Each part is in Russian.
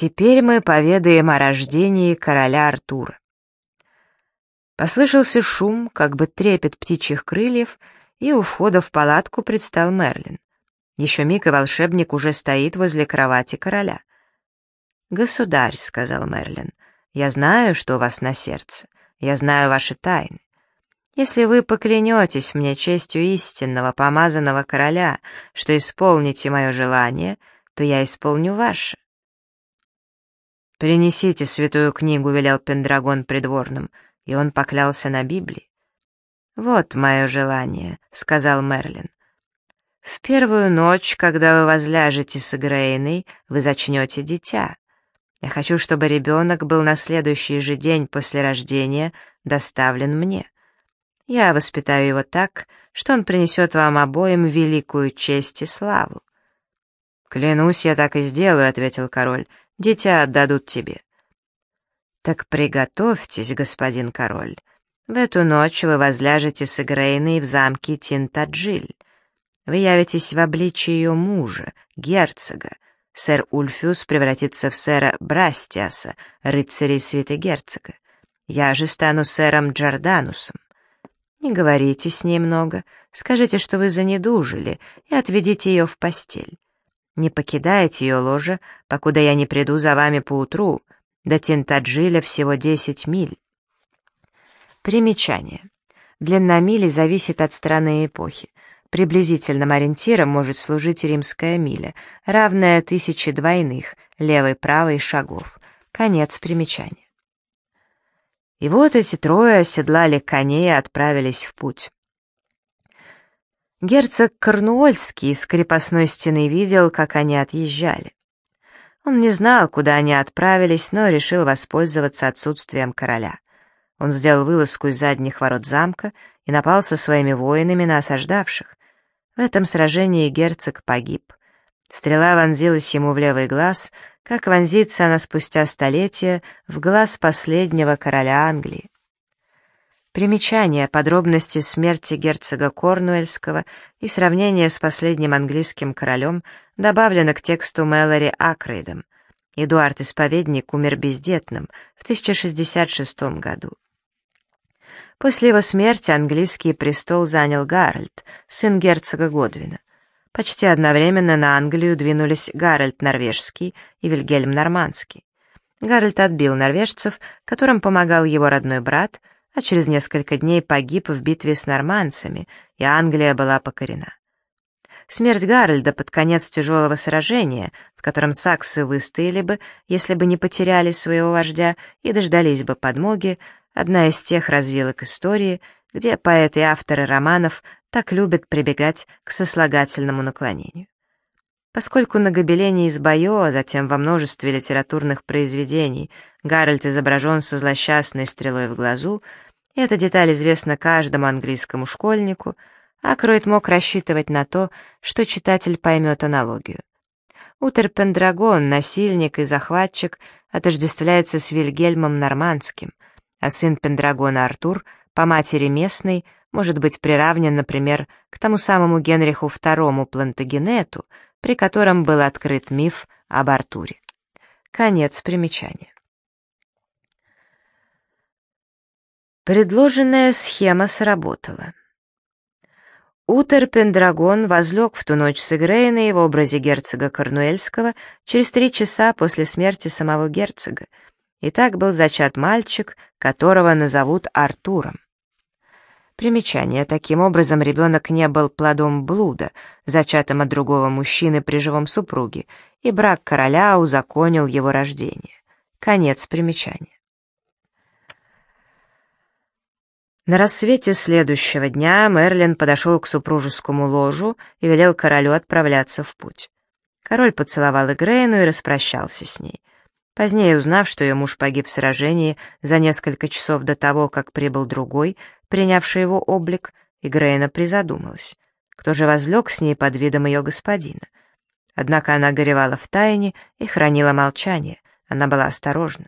Теперь мы поведаем о рождении короля Артура. Послышался шум, как бы трепет птичьих крыльев, и у входа в палатку предстал Мерлин. Еще миг, и волшебник уже стоит возле кровати короля. «Государь», — сказал Мерлин, — «я знаю, что у вас на сердце, я знаю ваши тайны. Если вы поклянетесь мне честью истинного помазанного короля, что исполните мое желание, то я исполню ваше». «Принесите святую книгу», — велел Пендрагон придворным, и он поклялся на Библии. «Вот мое желание», — сказал Мерлин. «В первую ночь, когда вы возляжете с Игрейной, вы зачнете дитя. Я хочу, чтобы ребенок был на следующий же день после рождения доставлен мне. Я воспитаю его так, что он принесет вам обоим великую честь и славу». «Клянусь, я так и сделаю», — ответил король. «Дитя отдадут тебе». «Так приготовьтесь, господин король. В эту ночь вы возляжете с Игрейной в замке Тинтаджиль. Вы явитесь в обличии ее мужа, герцога, Сэр Ульфиус превратится в сэра Брастиаса, рыцарей святой герцога. Я же стану сэром Джорданусом. Не говорите с ней много, скажите, что вы занедужили, и отведите ее в постель. Не покидайте ее ложе, покуда я не приду за вами поутру, до Тинтаджиля всего десять миль. Примечание. Длина мили зависит от страны и эпохи. Приблизительным ориентиром может служить римская миля, равная тысяче двойных, левой-правой шагов. Конец примечания. И вот эти трое оседлали коней и отправились в путь. Герцог Корнуольский из крепостной стены видел, как они отъезжали. Он не знал, куда они отправились, но решил воспользоваться отсутствием короля. Он сделал вылазку из задних ворот замка и напал со своими воинами на осаждавших. В этом сражении герцог погиб. Стрела вонзилась ему в левый глаз, как вонзится она спустя столетия в глаз последнего короля Англии. Примечание, подробности смерти герцога Корнуэльского и сравнение с последним английским королем добавлено к тексту Мэлори Акрейдом. Эдуард Исповедник умер бездетным в 1066 году. После его смерти английский престол занял Гарольд, сын герцога Годвина. Почти одновременно на Англию двинулись Гарольд Норвежский и Вильгельм Нормандский. Гарольд отбил норвежцев, которым помогал его родной брат, а через несколько дней погиб в битве с нормандцами, и Англия была покорена. Смерть Гарольда под конец тяжелого сражения, в котором саксы выстояли бы, если бы не потеряли своего вождя и дождались бы подмоги, одна из тех развилок истории, где поэты и авторы романов так любят прибегать к сослагательному наклонению. Поскольку на гобелене из Байо, а затем во множестве литературных произведений Гарольд изображен со злосчастной стрелой в глазу, эта деталь известна каждому английскому школьнику, Акроид мог рассчитывать на то, что читатель поймет аналогию. Утер Пендрагон, насильник и захватчик, отождествляется с Вильгельмом Нормандским — а сын Пендрагона Артур, по матери местный, может быть приравнен, например, к тому самому Генриху II Плантагенету, при котором был открыт миф об Артуре. Конец примечания. Предложенная схема сработала. Утер Пендрагон возлег в ту ночь с Игрейной в образе герцога Корнуэльского через три часа после смерти самого герцога, и так был зачат мальчик, которого назовут Артуром. Примечание. Таким образом, ребенок не был плодом блуда, зачатым от другого мужчины при живом супруге, и брак короля узаконил его рождение. Конец примечания. На рассвете следующего дня Мерлин подошел к супружескому ложу и велел королю отправляться в путь. Король поцеловал Игрейну и распрощался с ней. Позднее, узнав, что ее муж погиб в сражении за несколько часов до того, как прибыл другой, принявший его облик, Игрейна призадумалась. Кто же возлег с ней под видом ее господина? Однако она горевала в тайне и хранила молчание, она была осторожна.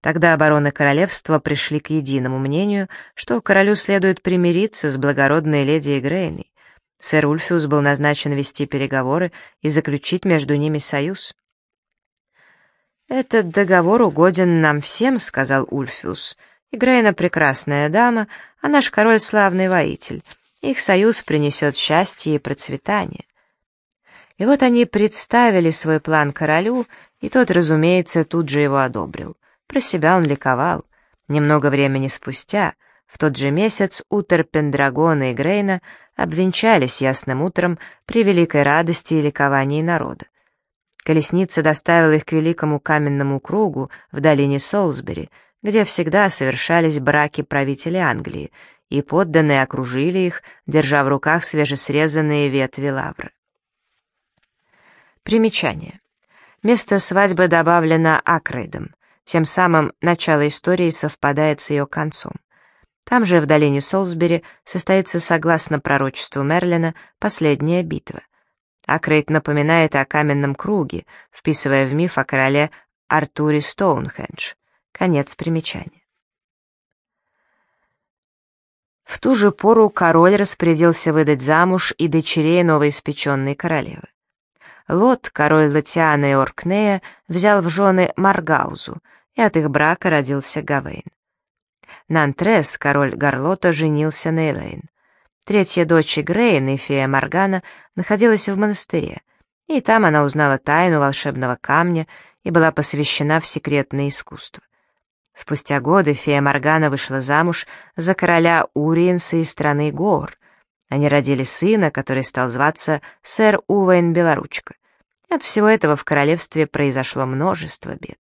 Тогда обороны королевства пришли к единому мнению, что королю следует примириться с благородной леди Игрейной. Сэр Ульфиус был назначен вести переговоры и заключить между ними союз. «Этот договор угоден нам всем», — сказал Ульфиус. «Игрейна прекрасная дама, а наш король славный воитель. Их союз принесет счастье и процветание». И вот они представили свой план королю, и тот, разумеется, тут же его одобрил. Про себя он ликовал. Немного времени спустя, в тот же месяц, Утер Пендрагона и Грейна обвенчались ясным утром при великой радости и ликовании народа. Колесница доставила их к великому каменному кругу в долине Солсбери, где всегда совершались браки правителей Англии, и подданные окружили их, держа в руках свежесрезанные ветви лавры. Примечание. Место свадьбы добавлено Акрейдом, тем самым начало истории совпадает с ее концом. Там же, в долине Солсбери, состоится, согласно пророчеству Мерлина, последняя битва. Акрейт напоминает о каменном круге, вписывая в миф о короле Артуре Стоунхендж. Конец примечания. В ту же пору король распорядился выдать замуж и дочерей новоиспеченной королевы. Лот, король Латиана и Оркнея, взял в жены Маргаузу, и от их брака родился Гавейн. Нантрес, король Гарлота, женился на Элейн. Третья дочь Грейн и фея Моргана находилась в монастыре, и там она узнала тайну волшебного камня и была посвящена в секретное искусство. Спустя годы фея Моргана вышла замуж за короля Уриенса из страны Гор. Они родили сына, который стал зваться сэр Увейн Белоручка. От всего этого в королевстве произошло множество бед.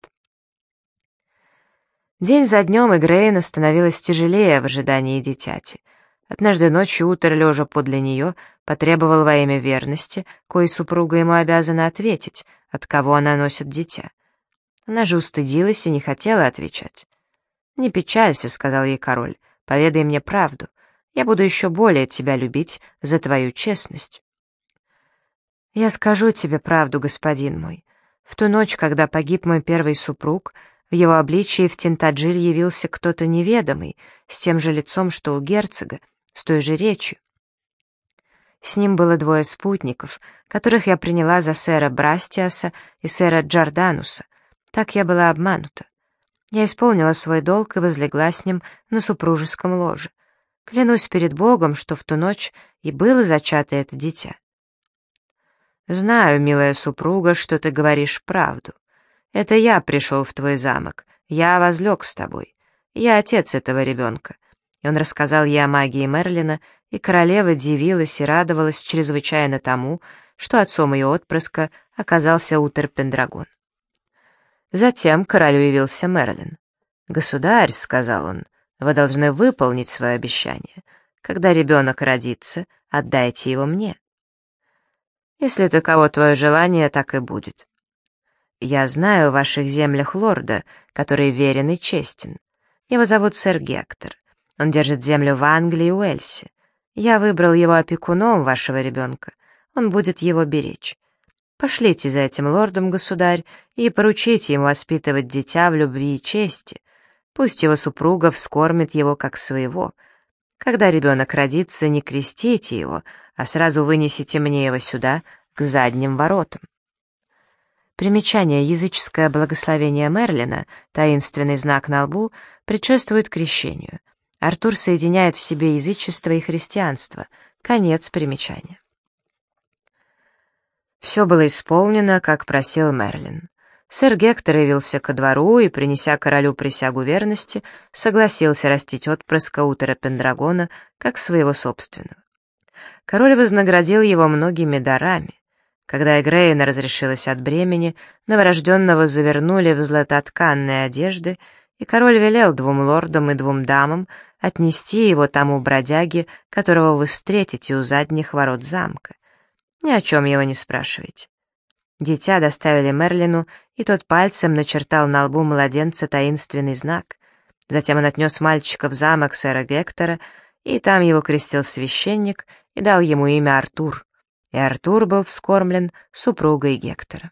День за днем Игрейна становилась тяжелее в ожидании дитяти — Однажды ночью Утер, лежа подле нее, потребовал во имя верности, кое супруга ему обязана ответить, от кого она носит дитя. Она же устыдилась и не хотела отвечать. «Не печалься», — сказал ей король, — «поведай мне правду. Я буду еще более тебя любить за твою честность». «Я скажу тебе правду, господин мой. В ту ночь, когда погиб мой первый супруг, в его обличии в Тинтаджиль явился кто-то неведомый, с тем же лицом, что у герцога, с той же речью. С ним было двое спутников, которых я приняла за сэра Брастиаса и сэра Джордануса. Так я была обманута. Я исполнила свой долг и возлегла с ним на супружеском ложе. Клянусь перед Богом, что в ту ночь и было зачато это дитя. Знаю, милая супруга, что ты говоришь правду. Это я пришел в твой замок, я возлег с тобой. Я отец этого ребенка и он рассказал ей о магии Мерлина, и королева дивилась и радовалась чрезвычайно тому, что отцом ее отпрыска оказался Утер Пендрагон. Затем королю явился Мерлин. «Государь», — сказал он, — «вы должны выполнить свое обещание. Когда ребенок родится, отдайте его мне». «Если таково твое желание, так и будет». «Я знаю в ваших землях лорда, который верен и честен. Его зовут сэр Гектор. Он держит землю в Англии и Уэльсе. Я выбрал его опекуном вашего ребенка. Он будет его беречь. Пошлите за этим лордом, государь, и поручите ему воспитывать дитя в любви и чести. Пусть его супруга вскормит его как своего. Когда ребенок родится, не крестите его, а сразу вынесите мне его сюда, к задним воротам. Примечание языческое благословение Мерлина, таинственный знак на лбу, предшествует крещению. Артур соединяет в себе язычество и христианство. Конец примечания. Все было исполнено, как просил Мерлин. Сэр Гектор явился ко двору и, принеся королю присягу верности, согласился растить отпрыска Утера Пендрагона как своего собственного. Король вознаградил его многими дарами. Когда Эгрейна разрешилась от бремени, новорожденного завернули в златотканные одежды, и король велел двум лордам и двум дамам отнести его тому бродяге, которого вы встретите у задних ворот замка. Ни о чем его не спрашивайте. Дитя доставили Мерлину, и тот пальцем начертал на лбу младенца таинственный знак. Затем он отнес мальчика в замок сэра Гектора, и там его крестил священник и дал ему имя Артур. И Артур был вскормлен супругой Гектора.